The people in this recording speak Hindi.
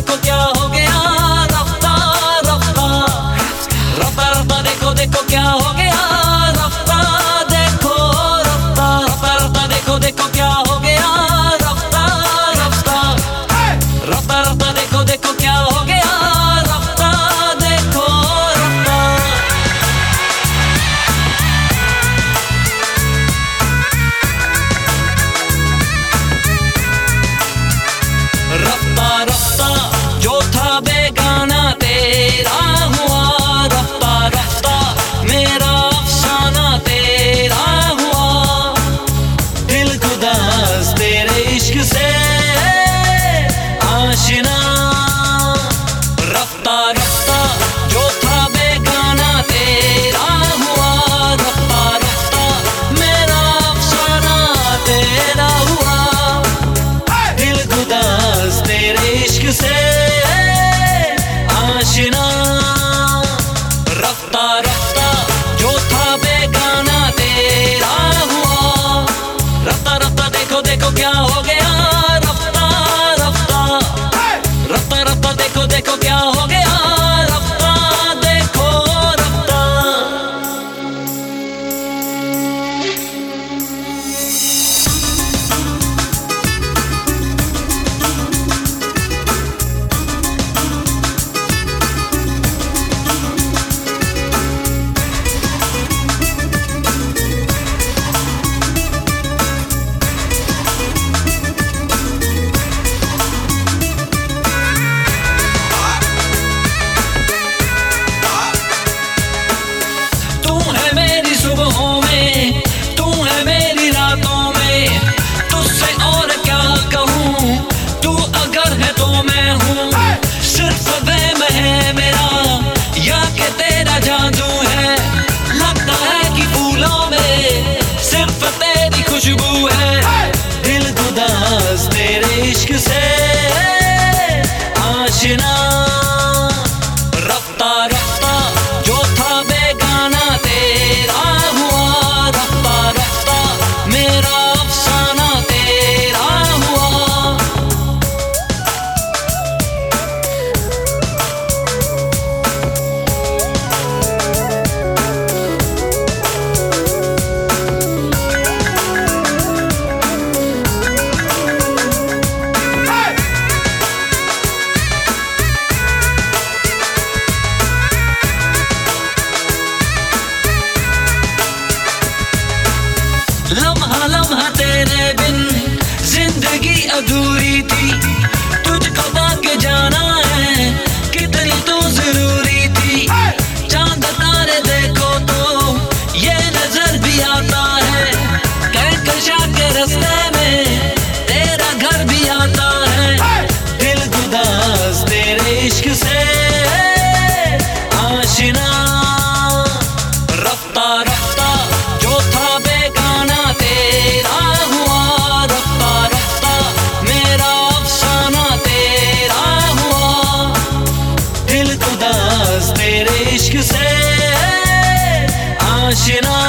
देखो क्या हो गया रफ्ता रफ्ता रफ्ता रफ्ता देखो देखो क्या हो you say तेरे इश्क से आशना अधूरी थी से आशना